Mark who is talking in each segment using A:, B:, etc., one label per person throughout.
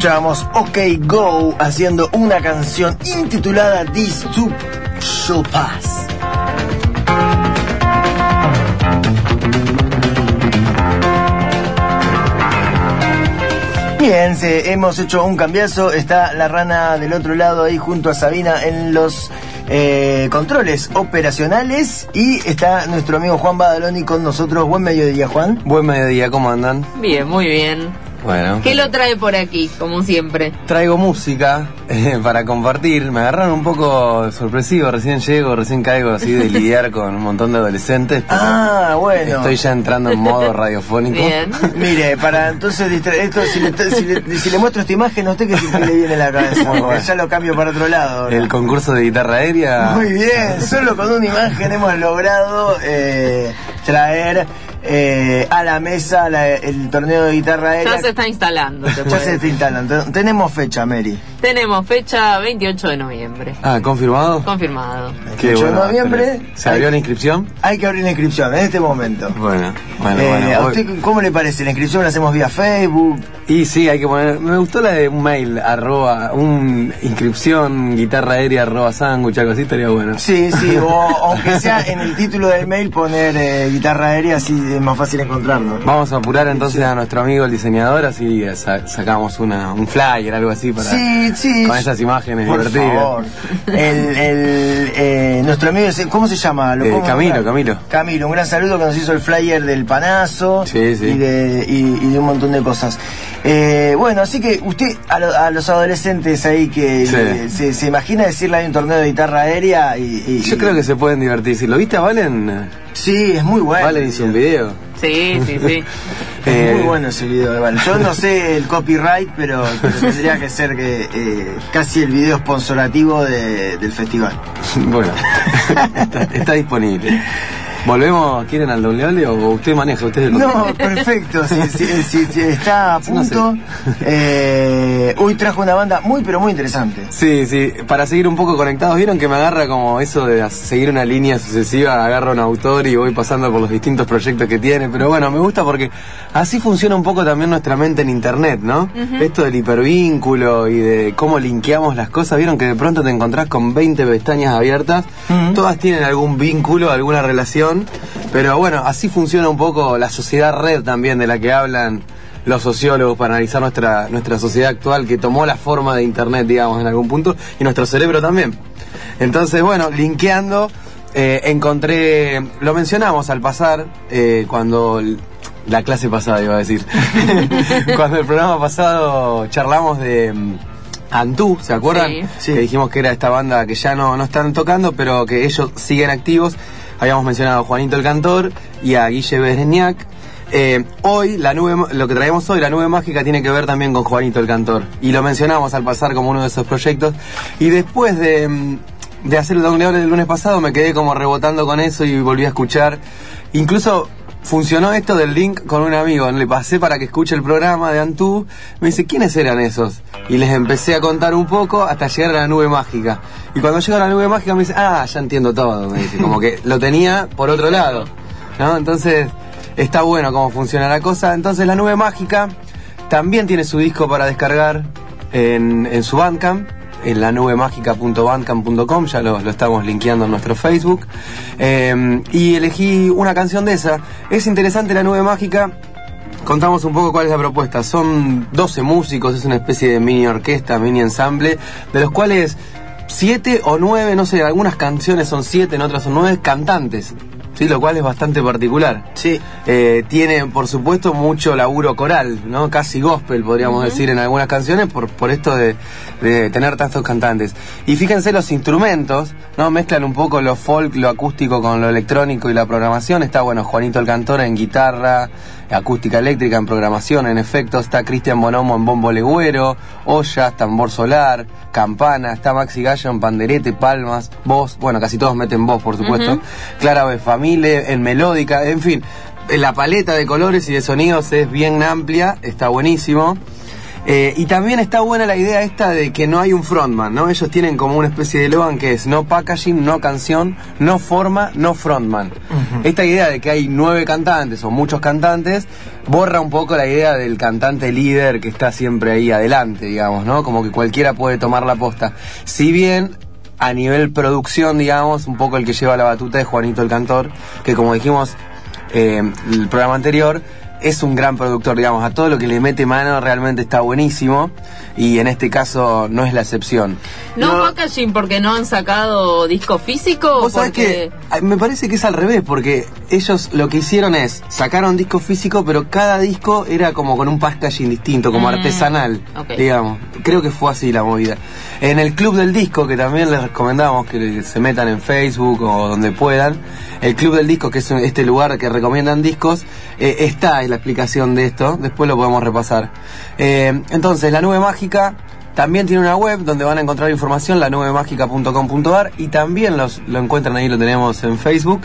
A: Escuchábamos OK Go haciendo una canción intitulada This Too Shall Pass. Bien, se- hemos hecho un cambiazo. Está la rana del otro lado ahí junto a Sabina en los eh, controles operacionales. Y está nuestro amigo Juan Badaloni con nosotros. Buen mediodía, Juan.
B: Buen mediodía, ¿cómo andan?
C: Bien, muy bien.
B: Bueno.
C: ¿Qué lo trae por aquí, como siempre?
B: Traigo música eh, para compartir. Me agarraron un poco sorpresivo. Recién llego, recién caigo así de lidiar con un montón de adolescentes. pero
A: Ah, bueno.
B: Estoy ya entrando en modo radiofónico.
C: Bien.
A: Mire, para entonces distra- esto, si, le, si, le, si le muestro esta imagen, ¿a usted qué se le viene a la cabeza? Ya lo cambio para otro lado.
B: El concurso de guitarra aérea.
A: Muy bien, solo con una imagen hemos logrado eh, traer eh, a la mesa la- el torneo de guitarra aérea.
C: Ya se está instalando.
A: Ya se está instalando. Tenemos fecha, Mary.
C: Tenemos fecha 28 de noviembre.
B: Ah, ¿confirmado?
C: Confirmado.
B: Qué
A: 28 de noviembre.
B: ¿Se abrió la inscripción?
A: Hay que abrir la inscripción en este momento.
B: Bueno, bueno,
A: Eh,
B: bueno.
A: ¿A
B: voy-
A: usted cómo le parece? ¿La inscripción la hacemos vía Facebook?
B: Y sí, hay que poner. Me gustó la de un mail, arroba, un inscripción, guitarra aérea, arroba sándwich, algo así, estaría bueno.
A: Sí, sí, o aunque sea en el título del mail poner eh, guitarra aérea, así es más fácil encontrarlo.
B: Vamos a apurar entonces a nuestro amigo el diseñador, así sa- sacamos una, un flyer, algo así para.
A: Sí,
B: Con esas imágenes
A: Por
B: divertidas.
A: favor. El, el, eh, nuestro amigo, ¿cómo se llama? ¿Lo
B: Eh, Camilo? Camilo.
A: Camilo, un gran saludo que nos hizo el flyer del panazo
B: Sí, sí.
A: Y, de, y, y de un montón de cosas. Eh, bueno, así que usted, a, lo- a los adolescentes ahí que
B: Sí.
A: eh, se, se imagina decirle hay un torneo de guitarra aérea y, y-
B: Yo creo que se pueden divertir. Si lo viste a Valen,
A: Sí, es muy bueno.
B: Valen hizo un video.
C: Sí, sí, sí.
A: Es muy bueno ese video de Valen. Yo no sé el copyright, pero, pero tendría que ser que eh, casi el video sponsorativo de- del festival.
B: bueno, está, está disponible. ¿Volvemos? ¿Quieren al doble o usted maneja? Usted
A: No, perfecto. Si, si- si- si está a
B: No sé.
A: punto. Eh, hoy trajo una banda muy, pero muy interesante.
B: Sí, sí, para seguir un poco conectados, vieron que me agarra como eso de seguir una línea sucesiva, agarro un autor y voy pasando por los distintos proyectos que tiene, pero bueno, me gusta porque así funciona un poco también nuestra mente en internet, ¿no? Esto del hipervínculo y de cómo linkeamos las cosas, vieron que de pronto te encontrás con 20 pestañas abiertas, todas tienen algún vínculo, alguna relación, pero bueno, así funciona un poco la sociedad red también de la que hablan los sociólogos para analizar nuestra, nuestra sociedad actual que tomó la forma de Internet, digamos, en algún punto, y nuestro cerebro también. Entonces, bueno, linkeando, eh, encontré, lo mencionamos al pasar, eh, cuando la clase pasada iba a decir, cuando el programa pasado charlamos de... mm, Antú, ¿se acuerdan?
C: Sí.
A: Sí.
B: Que dijimos que era esta banda que ya no, no están tocando, pero que ellos siguen activos. Habíamos mencionado a Juanito el Cantor y a Guille Bereñac. Eh, hoy, la nube, lo que traemos hoy, la nube mágica, tiene que ver también con Juanito el Cantor. Y lo mencionamos al pasar como uno de esos proyectos. Y después de, mm, de hacer el doble del lunes pasado, me quedé como rebotando con eso y volví a escuchar. Incluso funcionó esto del link con un amigo. Le pasé para que escuche el programa de Antú. Me dice, ¿quiénes eran esos? Y les empecé a contar un poco hasta llegar a la nube mágica. Y cuando llega a la nube mágica me dice, ah, ya entiendo todo. Me dice, como que lo tenía por otro lado. ¿No? Entonces, está bueno cómo funciona la cosa. Entonces, la nube mágica también tiene su disco para descargar en, en su Bandcamp en la nubemagica.bandcamp.com, ya lo, estamos linkeando en nuestro Facebook. Eh, y elegí una canción de esa. Es interesante la nube mágica. Contamos un poco cuál es la propuesta. Son 12 músicos, es una especie de mini orquesta, mini ensamble, de los cuales 7 o 9, no sé, algunas canciones son 7, en otras son 9 cantantes. Sí, lo cual es bastante particular.
A: Sí.
B: Eh, tiene, por supuesto, mucho laburo coral, ¿no? Casi gospel, podríamos decir, en algunas canciones, por, por esto de, de tener tantos cantantes. Y fíjense los instrumentos, ¿no? Mezclan un poco lo folk, lo acústico con lo electrónico y la programación. Está, bueno, Juanito el Cantor en guitarra, acústica eléctrica en programación, en efectos. Está Cristian Bonomo en bombo legüero, ollas, tambor solar, campana. Está Maxi Gallo en panderete, palmas, voz. Bueno, casi todos meten voz, por supuesto. Clara Befamile en melódica, en fin. La paleta de colores y de sonidos es bien amplia, está buenísimo. Eh, y también está buena la idea esta de que no hay un frontman, ¿no? Ellos tienen como una especie de logan que es no packaging, no canción, no forma, no frontman. Esta idea de que hay nueve cantantes o muchos cantantes borra un poco la idea del cantante líder que está siempre ahí adelante, digamos, ¿no? Como que cualquiera puede tomar la posta. Si bien a nivel producción, digamos, un poco el que lleva la batuta es Juanito el Cantor, que como dijimos eh, el programa anterior, es un gran productor, digamos, a todo lo que le mete mano realmente está buenísimo y en este caso no es la excepción.
C: No,
A: No.
C: packaging porque no han sacado disco físico o
B: Vos sabés
C: porque
B: que ay, me parece que es al revés, porque ellos lo que hicieron es sacaron disco físico, pero cada disco era como con un packaging distinto, como
C: Mm,
B: artesanal, digamos. Creo que fue así la movida. En el club del disco, que también les recomendamos que se metan en Facebook o donde puedan, el club del disco, que es este lugar que recomiendan discos, eh, está en la explicación de esto, después lo podemos repasar. Eh, entonces, la nube mágica también tiene una web donde van a encontrar información, la nubemagica.com.ar y también los, lo encuentran ahí, lo tenemos en Facebook.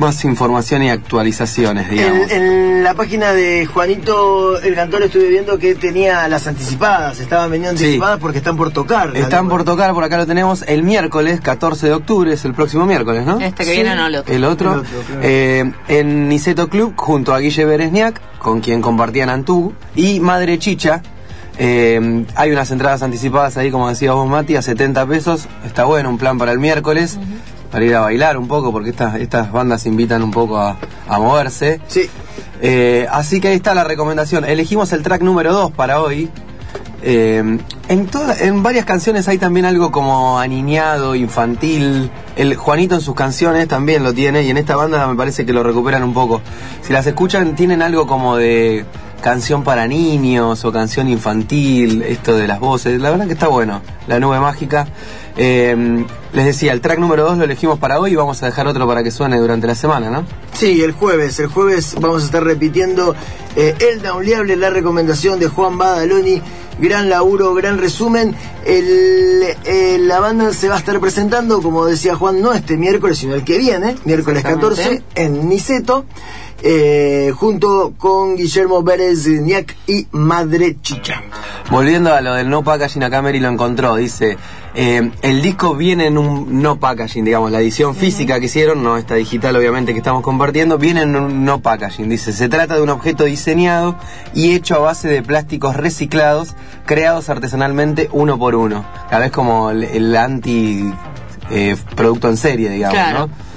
B: Más información y actualizaciones, digamos.
A: En, en la página de Juanito el Cantor estuve viendo que tenía las anticipadas, estaban vendiendo
B: Sí.
A: anticipadas porque están por tocar.
B: Están por tocar, por acá lo tenemos, el miércoles 14 de octubre, es el próximo miércoles, ¿no?
C: este que viene no lo
B: El otro,
A: El otro, claro.
B: eh, en Niceto Club, junto a Guille Beresniak, con quien compartían Antú, y Madre Chicha. Eh, hay unas entradas anticipadas ahí, como decía vos, Mati, a 70 pesos. Está bueno, un plan para el miércoles, para ir a bailar un poco, porque estas, estas bandas invitan un poco a, a moverse.
A: Sí,
B: Eh, así que ahí está la recomendación. Elegimos el track número 2 para hoy. Eh, en, toda- en varias canciones hay también algo como aniñado, infantil. El Juanito en sus canciones también lo tiene y en esta banda me parece que lo recuperan un poco. Si las escuchan tienen algo como de canción para niños o canción infantil, esto de las voces. La verdad que está bueno. La nube mágica. Eh, les decía, el track número 2 lo elegimos para hoy y vamos a dejar otro para que suene durante la semana, ¿no?
A: sí, el jueves. El jueves vamos a estar repitiendo eh, El Downleable, la recomendación de Juan Badaloni. Gran laburo, gran resumen. El, eh, la banda se va a estar presentando, como decía Juan, no este miércoles, sino el que viene, miércoles 14,
C: Exactamente.
A: en Niceto, eh, junto con Guillermo Pérez Niak y Madre Chicha.
B: Volviendo a lo del no packaging, acá Mary lo encontró. Dice: eh, el disco viene en un no packaging, digamos, la edición física que hicieron, no esta digital, obviamente, que estamos compartiendo, viene en un no packaging. Dice: se trata de un objeto diseñado y hecho a base de plásticos reciclados, creados artesanalmente uno por uno. Cada vez como el, el anti eh, producto en serie, digamos,
C: Claro.
B: ¿no?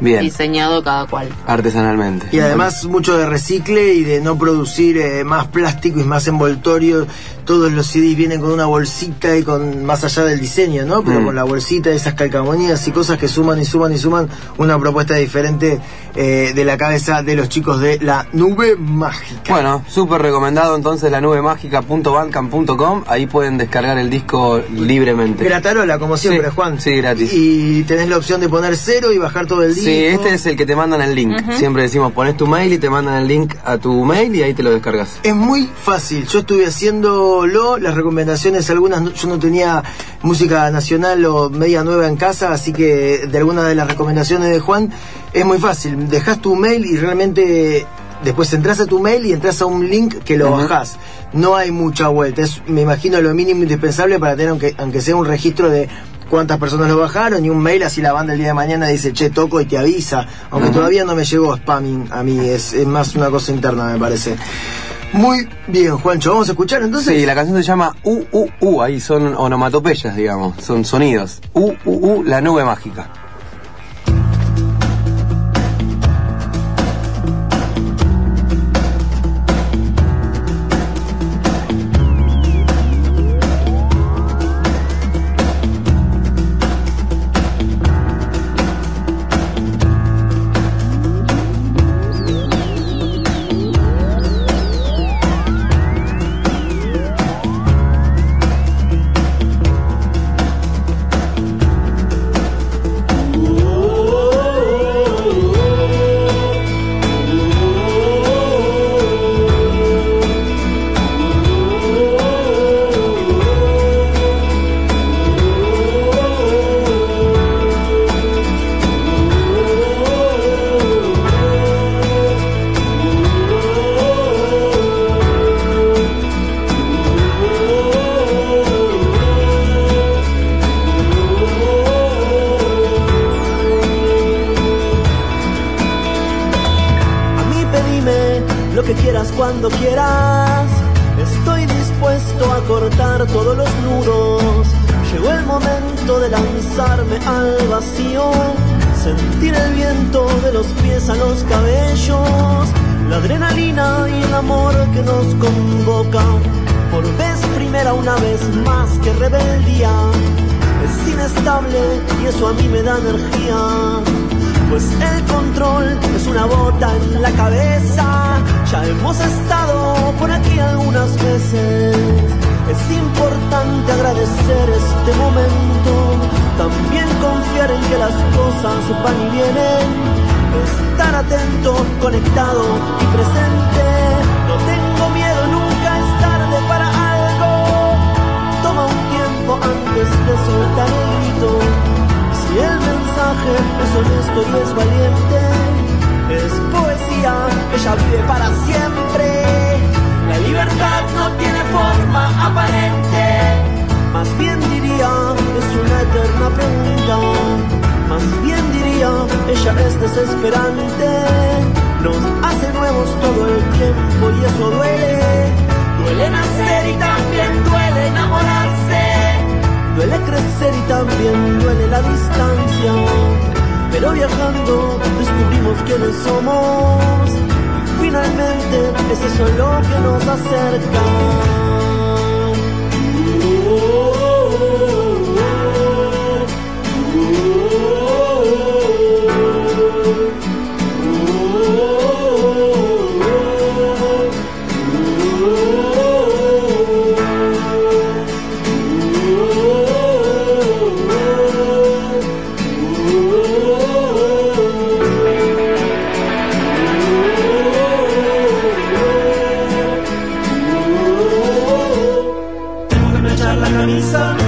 B: Bien,
C: diseñado cada cual.
B: artesanalmente.
A: Y además mucho de recicle y de no producir eh, más plástico y más envoltorio. Todos los CDs vienen con una bolsita y con más allá del diseño, ¿no? Pero
B: Mm.
A: con la bolsita, esas calcamonías y cosas que suman y suman y suman una propuesta diferente eh, de la cabeza de los chicos de la nube mágica.
B: Bueno, súper recomendado entonces la nube mágica.bandcamp.com. Ahí pueden descargar el disco libremente.
A: Gratarola, como siempre,
B: Sí,
A: Juan.
B: sí, gratis.
A: Y tenés la opción de poner cero y bajar todo el disco.
B: Sí, este es el que te mandan el link. Siempre decimos, pones tu mail y te mandan el link a tu mail y ahí te lo descargas.
A: Es muy fácil. Yo estuve haciéndolo, las recomendaciones, algunas no- yo no tenía música nacional o media nueva en casa, así que de algunas de las recomendaciones de Juan es muy fácil. Dejas tu mail y realmente después entras a tu mail y entras a un link que lo
B: Ujú.
A: bajás. No hay mucha vuelta. Es, me imagino, lo mínimo indispensable para tener, aunque, aunque sea un registro de cuántas personas lo bajaron y un mail así la banda el día de mañana dice che toco y te avisa aunque todavía no me llegó spamming a mí es, es más una cosa interna me parece muy bien, Juancho. ¿Vamos a escuchar entonces?
B: Sí, la canción se llama U, U, U. Ahí son onomatopeyas, digamos. Son sonidos. U, U, U, la nube mágica.
D: Sentir el viento de los pies a los cabellos. La adrenalina y el amor que nos convoca. Por vez primera una vez más que rebeldía. Es inestable y eso a mí me da energía. Pues el control es una bota en la cabeza. Ya hemos estado por aquí algunas veces. Es importante agradecer este momento. Que las cosas van y vienen. Estar atento, conectado y presente. No tengo miedo, nunca es tarde para algo. Toma un tiempo antes de soltar el grito. Si el mensaje es honesto y es valiente, es poesía, ella vive para siempre. La libertad no tiene forma aparente, más bien diría, ella es desesperante, nos hace nuevos todo el tiempo y eso duele. Duele nacer y también duele enamorarse. Duele crecer y también duele la distancia. Pero viajando descubrimos quiénes somos. Y finalmente es eso lo que nos acerca. Camisa,